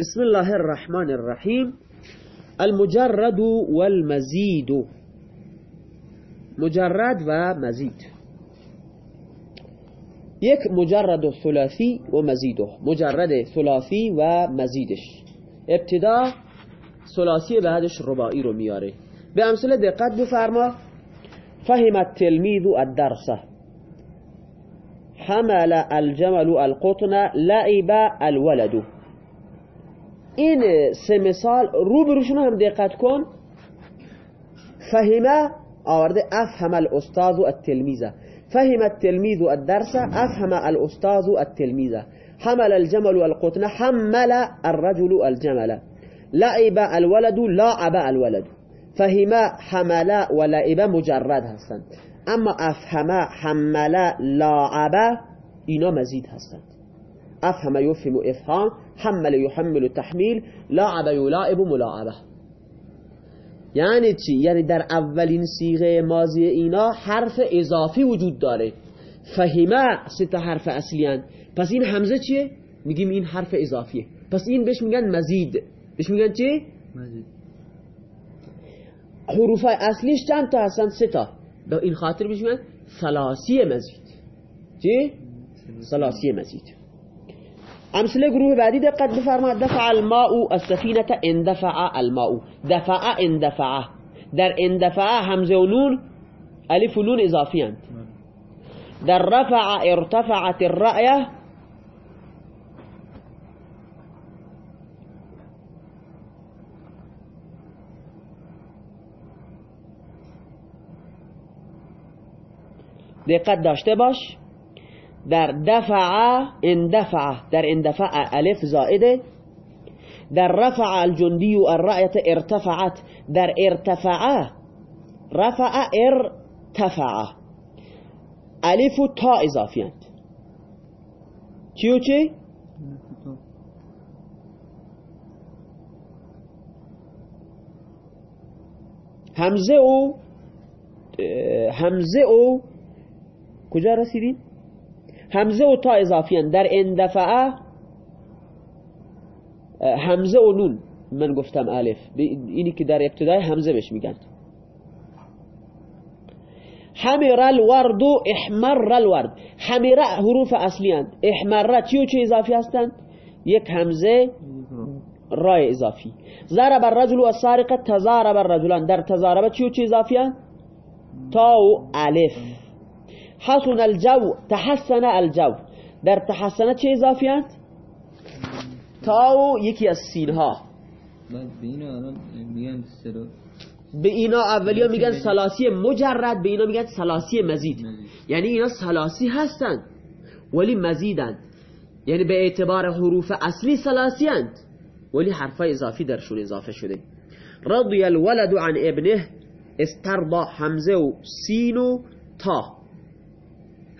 بسم الله الرحمن الرحیم المجرد والمزید مجرد و مزید یک مجرد ثلاثی و مزیده. مجرد ثلاثی و مزیدش. ابتدا ثلاثی بعدش رباعی رو میاره. به دقت بفرما. فهم التلميذ الدرس. حمل الجمل القطن لعب الولد. این سه مثال رو بروشون هم دقت کن؟ فهمه آورده افهم الاستاذ التلمیزه فهم التلميذ الدرس افهم الاستاذ التلمیزه حمل الجمل القطن حمل الرجل الجمل. لعب الولد لاعب الولد. فهم حمل و لعب مجرد هستند. اما افهم حمل لاعب اینا مزید هستند. افهم یفهم افهام حمل يحمل تحمیل لاعب یلاعب ملاعبه یعنی چی؟ یعنی در اولین سیغه ماضی اینا حرف اضافی وجود داره فهمه سه تا حرف اصلی هن. پس این همزه چیه؟ میگیم این حرف اضافیه پس این بهش میگن مزید بهش میگن چی؟ مزید حروف اصلیش چند تا هستن سه تا به این خاطر بهش میگن ثلاثی مزید چی؟ ثلاثی مزید امثله گروه بعدی دقت بفرما دفع الماء السفینه اندفع الماء. دفع اندفع. در اندفع همزة و نون ألف و نون اضافی هستند در رفع ارتفعت الرأیه دقت داشته باش. در دفع اندفع در اندفع الف زائده در رفع الجندي الرأية ارتفعت. در ارتفع رفع ارتفع. الف و تا اضافی هست چی؟ و چی؟ همزه و همزه و کجا رسیدیم؟ همزه و تا اضافی در اندفعه همزه و نون من گفتم الف. اینی که در ابتدای همزه بهش میگن. حمر الورد و احمر الورد. حمره حروف اصلی هستند. احمره چی و چی اضافی هستند؟ یک همزه رای اضافی. ضرب الرجل و السارقه تضارب الرجلان. در تضارب چی و چی اضافی هستند؟ تا و الف. حسن الجو تحسن الجو. در تحسن چه اضافی هست؟ تاو یکی از سین ها به اینا اولی ها میگن سلاسی مجرد به اینا میگن سلاسی مزید. یعنی اینا سلاسی هستند ولی مزیدند یعنی به اعتبار حروف اصلی سلاسی هند ولی حرف اضافی درشون اضافه شده. رضی الولد عن ابنه استرضا حمزه و سین و تا.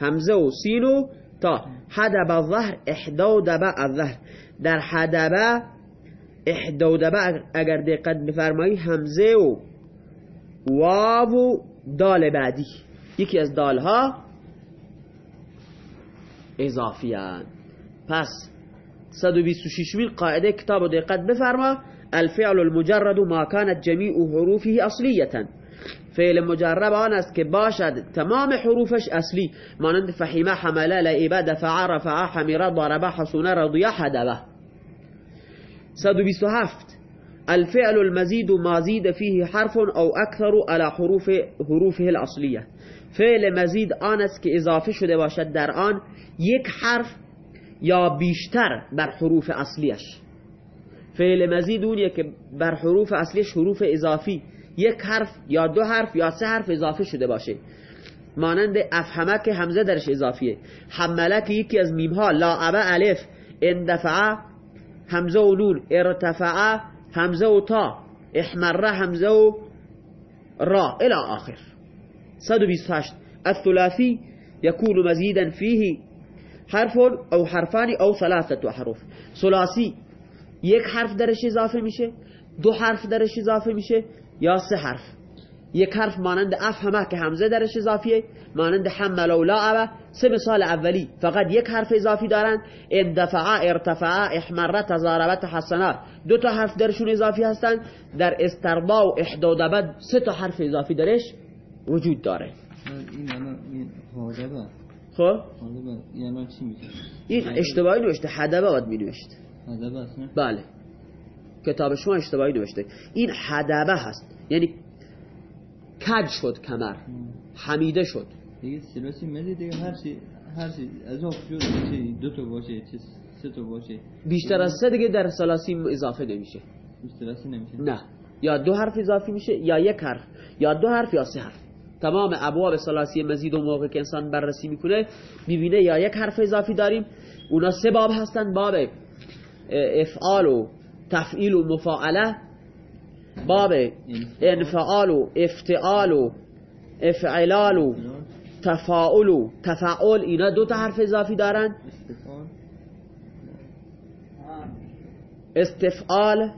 همزه و سین و تا حدب الظهر إحدودب الظهر. در حدب إحدودب اگر دقت بفرمایی همزه و واو و دال بعدی. یکی از دالها اضافی هن. پس 126 مین قاعدة کتاب و دقت بفرما. الفعل المجرد ما كانت جميع حروفه اصلیتا. فعل مجرب آن است که باشد. تمام حروفش اصلی مانند فحیمه حملة لعبه دفع رفع حمیره ضربه حسونه رضیه حدبه 127 الفعل المزيد ما زيد فيه حرف أو أكثر على حروف حروفه الاصلیه فعل مزید آن است که اضافه شده باشد در آن یک حرف یا بیشتر بر حروف اصلیش. فعل مزید اونیه که بر حروف اصلیش حروف اضافی. یک حرف یا دو حرف یا سه حرف اضافه شده باشه. مانند افهمه که همزه درش اضافیه. حمله که یکی از میمها لاعبه الف اندفعه همزه و نون ارتفعه همزه و تا احمره همزه و را الى آخر. 128 الثلاثي يكون مزيدا فيه حرف او حرفان او ثلاثه حروف. ثلاثی یک حرف درش اضافه میشه دو حرف درش اضافه میشه یا سه حرف. یک حرف مانند افهمه که همزه درش اضافیه مانند حمل و لعب سه مثال اولی فقط یک حرف اضافی دارن اندفع ارتفع احمر تزارب تحسن دو تا حرف درشون اضافی هستن. در استربا و احدادبد سه تا حرف اضافی درش وجود داره. این خب؟ حادبه این الان چی میشه این اشتباهی نوشته حدبه باید می نوشت حادبه است نه؟ بله. کتاب شما اشتباهی نوشته. این حدبه هست. یعنی کج شد کمر. حمیده شد. دیگه سلاسی مزید دیگه. هر چی هر چی اضافه شد چی دو تا باشه چه سه تا باشه. بیشتر از سه دیگه در سلاسی اضافه نمیشه. سلاسی نمیشه. نه. یا دو حرف اضافی میشه یا یک حرف یا دو حرف یا سه حرف. تمام ابواب سلاسی مزید و موقع که انسان بررسی می‌کنه می‌بینه یا یک حرف اضافی داریم. اونا سه باب هستن. باب افعال و تفعیل و مفاعله باب انفعال و افتعال و افعلال و تفاعل و تفاعل اینا دو تا حرف اضافی دارن. استفعال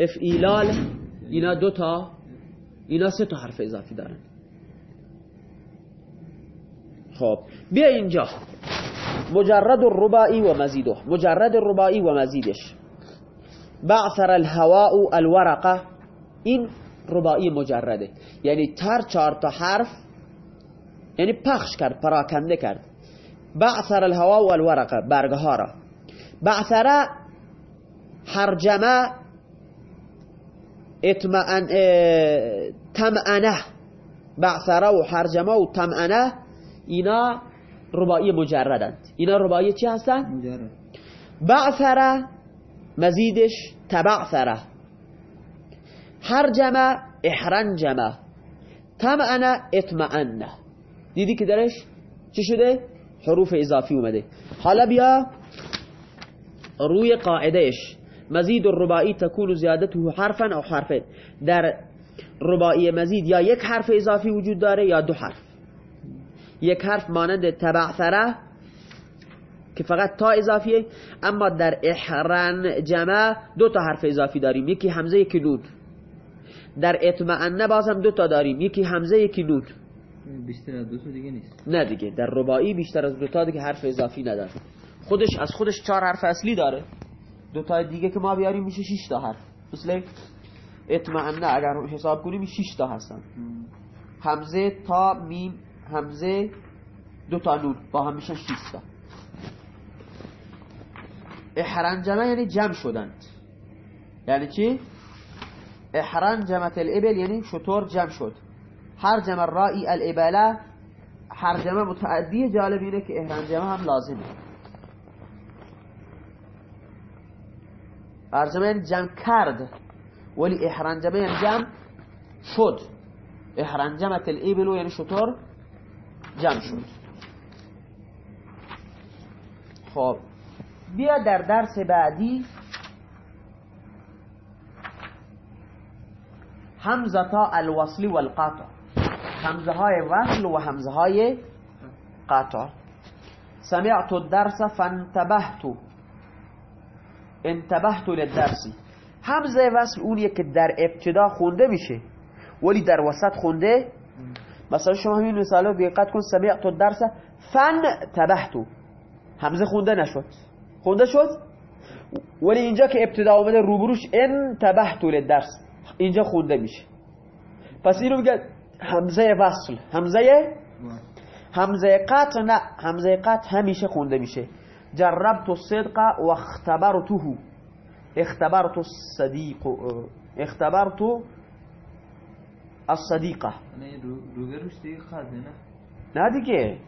افعیلال اینا دو تا اینا سه تا حرف اضافی دارن. خب بیا اینجا. مجرد الرباعی و مزیده مجرد الرباعی و مزیدش بعثر الهواء الورقة این رباعی مجرده. یعنی تر چهار تا حرف یعنی پخش کرد پراکنده کرد. بعثر الهواء الورقه برگه ها را. بعثر حرجمه اطمئن آه، تمعنه بعثره و حرجمه و تمعنه اینا رباعی مجردند. اینا رباعی چی هستن؟ مجرد. بعثره مزیدش تبعثره حرجمه احرنجمه تمعنه اطمعنه دیدی که درش چی شده؟ حروف اضافی اومده. حالا بیا روی قاعدهش. مزید الرباعی تکون زیادته حرفا او حرفین در رباعی مزید یا یک حرف اضافی وجود داره یا دو حرف. یک حرف مانند تبعثره که فقط تا اضافیه اما در احرن جمع دو تا حرف اضافی داریم. یکی همزه یکی نون در اطمعنه باز هم دو تا داریم. یکی همزه یکی نون بیشتر از دو تا دیگه نیست. نه دیگه در رباعی بیشتر از دو تا دیگه حرف اضافی نداره خودش از خودش چهار حرف اصلی داره. دو تا دیگه که ما بیاریم میشه 6 تا حرف. مثل اطمعنه اگر حساب کنیم 6 تا هستن. همزه تا میم همزه دو تا نون با هم میشن 6 تا. احرنجمه یعنی جمع شدند یعنی چی؟ احرنجمت الابل یعنی شطور جمع شد. حرجم الرائی الابله حرجمه متعدی جالب اینه که احرنجمه هم لازمه. حرجمه یعنی جمع کرد. ولی احرنجمه یعنی جمع شد. احرنجمت الابل یعنی شطور جمع شد. خب بیا در درس بعدی. همزه تا الوصلی و همزه های وصل و همزه های قاطع. سمعت الدرس فانتبهت. انتبهت للدرس. همزه وصل اونیه که در ابتدا خونده میشه ولی در وسط خونده مثلا شما همین مثال رو دقت کن سمعت الدرس فانتبهت همزه خونده نشد. خونده شد؟ ولی اینجا که ابتدا اومده روبروش انتبهت للدرس. اینجا خونده میشه. پس اینو میگه همزه وصل. همزه همزه قطع نه همزه قطع همیشه خونده میشه. جربت الصدق و اختبرته. اختبرت الصديق اختبرت روبروش دیگه خاطه نه؟ دیگه.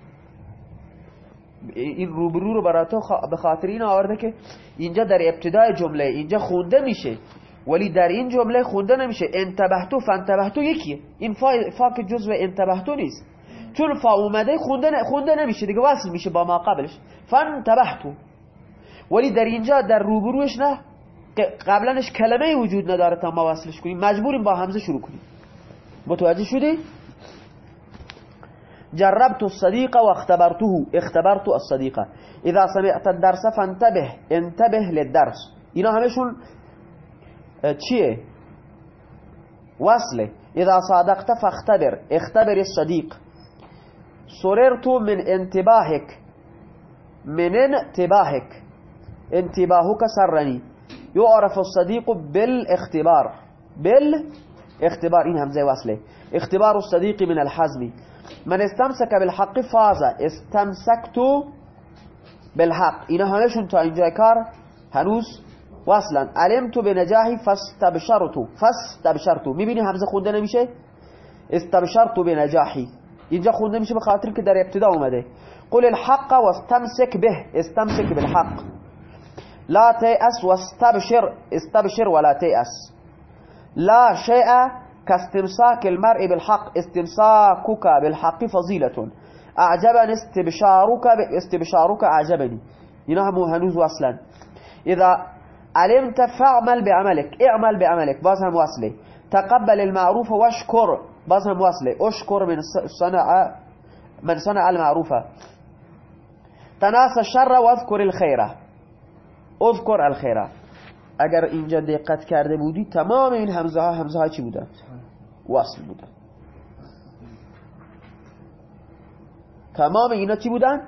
این روبرو رو برای تو به خاطر این آورده که اینجا در ابتدای جمله اینجا خونده میشه. ولی در این جمله خونده نمیشه. انتبهتو فانتبهتو یکیه. این فا, فا که جزو انتبهتو نیست. چون فا اومده خونده, خونده نمیشه. دیگه وصل میشه با ما قبلش. فانتبهتو. ولی در اینجا در روبروش نه. که قبلنش کلمه وجود نداره تا ما وصلش کنیم. مجبوریم با همزه شروع کنیم. متوجه شدی؟ جربت الصديق واختبرته اختبرت الصديق. إذا سمعت الدرس فانتبه انتبه للدرس. اینا همشون آه، چیه؟ وصله. إذا صادقت فاختبر. اختبر الصديق. سررت من انتباهك. من انتباهك. انتباهك سرني. يعرف الصديق بالاختبار. بالاختبار این همزه وصله. اختبار الصديق من الحزم. من استمسك بالحق فاز استمسكت بالحق. اینا همشون تا اینجا کار هنوز وصلا علمت به نجاحی فاستبشرتو فاستبشرتو. میبینی همزه خونده نمیشه؟ استبشرتو به نجاحی اینجا خونده میشه به خاطر که در ابتدا اومده. قل الحق واستمسك به استمسك بالحق. لا تيأس واستبشر استبشر ولا تيأس لا شيء كاستمساك المرء بالحق استمساكك بالحق فضيلة. أعجبني استبشارك استبشارك أعجبني. ينهم هنوز وصلا. إذا علمت فاعمل بعملك اعمل بعملك بازهم وصلة. تقبل المعروف واشكر بازهم وصلة. اشكر من صنع من صنع المعروف. تناس الشر واذكر الخير. اذكر الخير. اگر اینجا دقت کرده بودی تمام این همزه ها همزه ها چی بودن؟ وصل بودن. تمام اینا چی بودن؟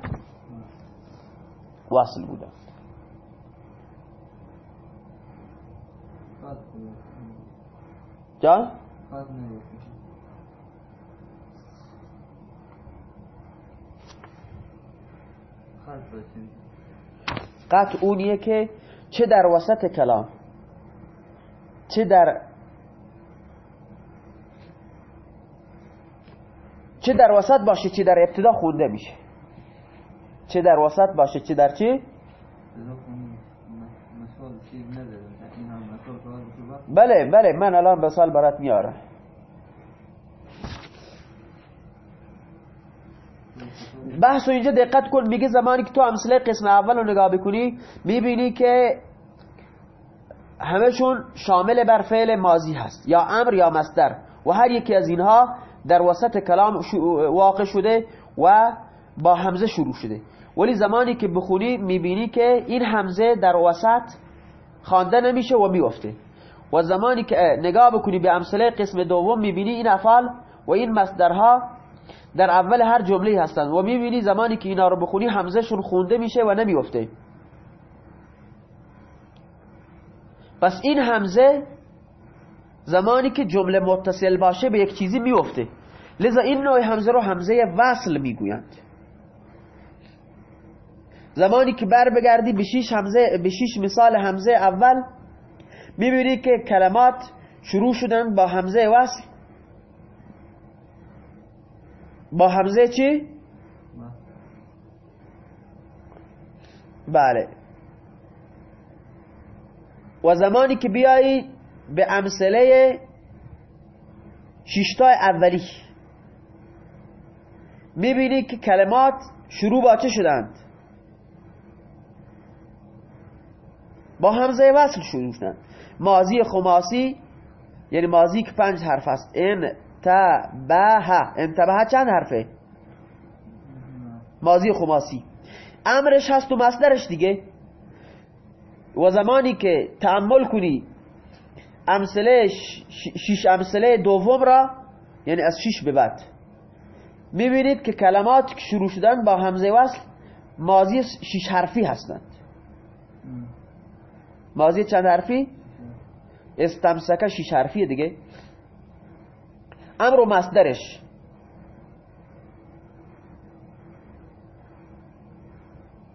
وصل بودن. جان؟ قط اونیه که چه در وسط کلام؟ چه در چه در وسط باشه چه در ابتدا خونده میشه. چه در وسط باشه چه در چی؟ بله بله من الان به سال برات میارم. بحث اینجا دقت کن میگه زمانی که تو امثله قسم اول رو نگاه بکنی می‌بینی که همشون شامل بر فعل ماضی هست یا امر یا مصدر. و هر یکی از اینها در وسط کلام واقع شده و با همزه شروع شده. ولی زمانی که بخونی می‌بینی که این همزه در وسط خوانده نمیشه و میفته و زمانی که نگاه بکنی به امثله قسم دوم می‌بینی این افعال و این مصدرها در اول هر جمله هستند و می‌بینی زمانی که اینا رو بخونی همزهشون خونده میشه و نمیفته پس این همزه زمانی که جمله متصل باشه به یک چیزی میفته لذا این نوع همزه رو همزه وصل می‌گویند. زمانی که بر بگردی به شیش, همزه به شیش مثال همزه اول می‌بینی که کلمات شروع شدن با همزه وصل. با همزه چی؟ بله. و زمانی که بیایی به امثله شیشتای اولی می‌بینی که کلمات شروع با چه شدند؟ با همزه وصل شروع شدند. ماضی خماسی یعنی ماضی که پنج حرف است. ان انتبه. انتبه چند حرفه؟ ماضی خماسی امرش هست و مصدرش دیگه. و زمانی که تعمل کنی امثله شیش امثله دوم را یعنی از شیش به بعد. می‌بینید که کلمات که شروع شدن با همزه وصل ماضی شیش حرفی هستند. ماضی چند حرفی؟ استمسکه شیش حرفیه دیگه. امر و مصدرش.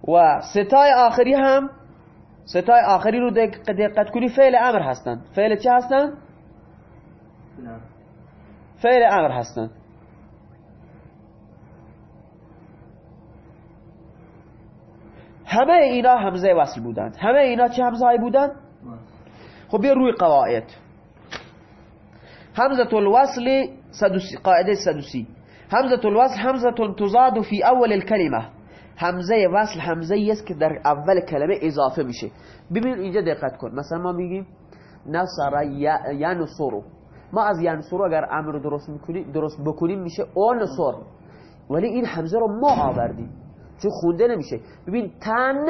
و ستای آخری هم ستای آخری رو دقت کنی فعل امر هستند فعل چه هستند؟ فعل امر هستند همه اینا همزه وصل بودند. همه اینا چه همزه بودند؟ خب بیا روی قواعد. همزة الوصل سدسي قاعدة سدسي همزة الوصل همزة تزاد في أول الكلمة همزه وصل همزه است که در اول کلمه اضافه میشه ببین اینجا دقت کن مثلا ما میگیم نصر ینصرو ما از ینصرو اگر امر درست می‌کنیم درست بکنیم میشه نصر ولی این همزه رو ما آوردیم چون خونده نمیشه ببین تن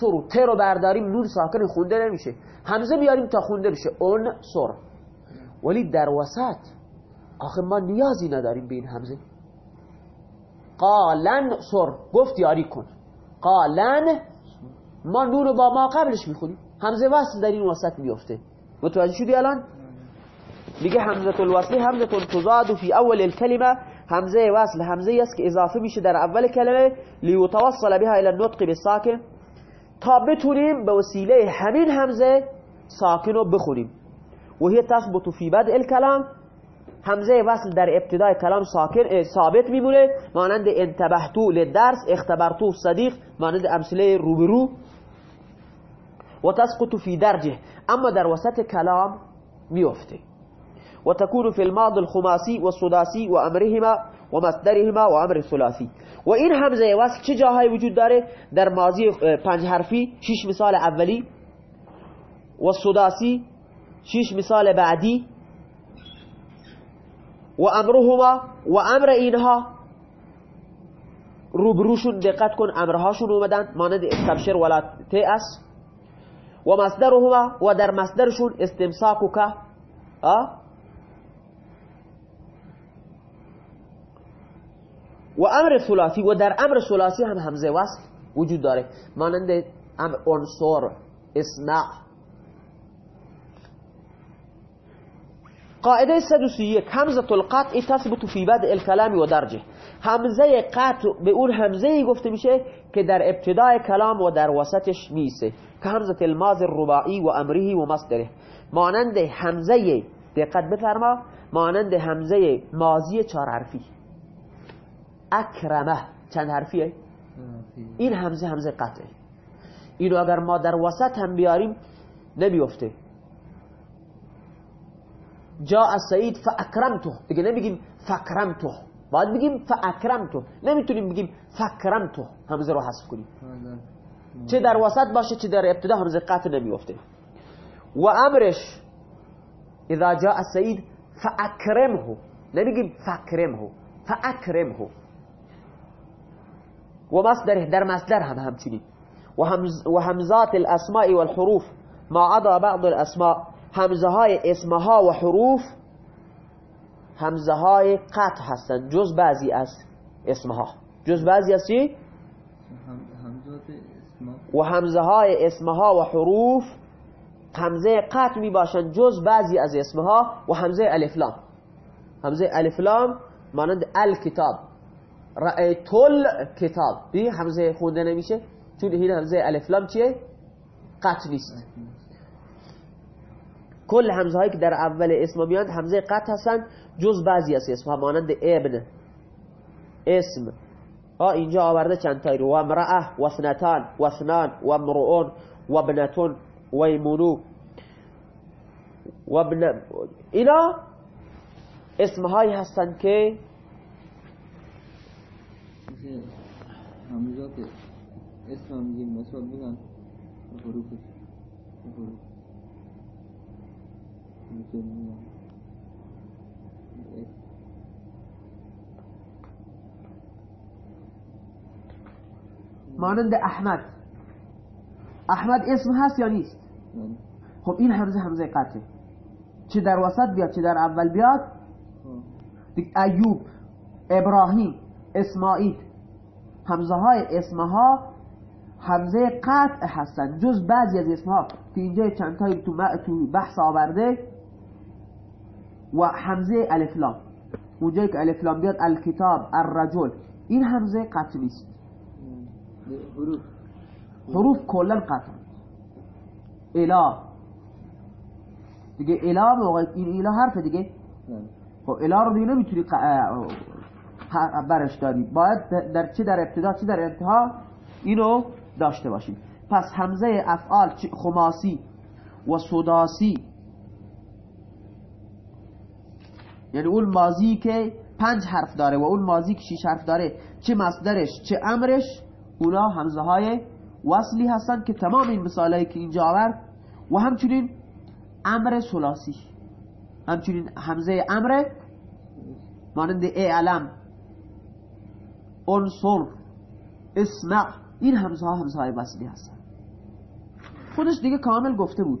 سرو ت رو برداریم نون ساکن خونده نمیشه همزه بیاریم تا خونده بشه اون سر ولی در وسط آخه ما نیازی نداریم به این همزه. قالن سر گفت یاری کن. قالن ما نور با ما قبلش می‌خونیم. همزه وصل در این وسط میفته متوجه شدی الان؟ میگه همزه الوصلی همزه تزاد فی اول الکلمه. همزه وصل همزه است که اضافه میشه در اول کلمه. لیتوصل بها الى النطق بالساکن. تا بتونیم به وسیله همین همزه ساکن رو بخونیم. و هی تثبت فی بدء الکلام همزه وصل در ابتدای کلام ساکن ثابت میمونه مانند انتبهتو لدرس اختبرتو صدیق مانند امثلة روبرو. و تسقط فی درجه. اما در وسط کلام میفته و تكون في الماضي الخماسي والسداسي وامرهما ومصدرهما وامر الثلاثي. و این همزه وصل چه جاهایی وجود داره؟ در ماضی پنج حرفی شش مثال اولی. و سداسی شش مثال بعدی. و امرهما و أمر اینها. روبروشون دقت کن امرهاشون اومدن. مانند استبشر ولا تیأس. و مصدرهما و در مصدرشون استمساکو که و أمر ثلاثی و در أمر ثلاثی هم همزه وصل وجود داره. مانند أمر انصر اسمع. قاعده 131 همزه القطع تثبت فی بدء الكلام و درجه. همزه قطع به اون همزه گفته میشه که در ابتدای کلام و در وسطش میسه. که همزه الماض الرباعی و امره و مصدره. مانند همزه دقت بفرما مانند همزه ماضی چهار حرفی. اکرمه چند حرفیه؟ این همزه همزه قطعه اینو اگر ما در وسط هم بیاریم نمیفته. جا از سعید فاکرمتو دیگه نمیگیم فکرمتو باید بگیم فاکرمتو نمیتونیم بگیم فکرمتو همزه رو حذف کنیم چه در وسط باشه چه در ابتدا همزه قطع نمیفته و امرش اذا جاء السعید فاکرمه نمیگیم فکرمه فاکرمه و مصدره در مصدر هم همچنین. و, همز و همزات الأسماء والحروف. ما عدا بعض الأسماء. همزه های اسمها و حروف همزه های قطع هستند جز بعضی از اسمها. جز بعضی از چی؟ و همزه های اسمها و حروف همزه قطع می باشند جز بعضی از اسمها و همزه الفلام همزه الفلام مانند الکتاب. رأیتول کتاب. بی همزه خونده نمیشه؟ چون این همزه الفلام چیه؟ قطع نیست. کل همزه هایی که در اول اسم میاند همزه قطع هستن جز بعضی از اسم ها مانند ابن اسم. ها اینجا آورده چند تایی رو. و امرأه و سنتان و سنان و امرؤون و ابنتون و ایمونو و ابن اینا اسم هایی هستن که همزات اسم هم میگیم مثال بگن حروفش. حروف. مانند احمد. احمد اسم هست یا نیست؟ خب این همزه همزه قطعه. چه در وسط بیاد چه در اول بیاد؟ ایوب ابراهیم اسماعیل. همزه های اسمها همزه قطع هستن. جز بعضی از اسمها. که اینجا چند تایی تو بحث آورده. و همزه الفلام اونجایی که الفلام بیاد الکتاب الرجل. این همزه قطع نیست. حروف. حروف کلا قطع. الا دیگه الا موقع این الا حرف دیگه. خب الا رو دیگه نمی‌تونی برش داری باید در چه در ابتدا چه در انتها؟ اینو داشته باشیم. پس همزه افعال خماسی و سداسی. یعنی اون ماضی که پنج حرف داره و اون ماضی که شیش حرف داره چه مصدرش چه امرش اونا همزه های وصلی هستن که تمام این مثالهایی که اینجا آورد و همچنین امر سلاسی همچنین همزه امر مانند اعلم انصر اسمع این همزه ها همزه های وصلی هستن. خودش دیگه کامل گفته بود.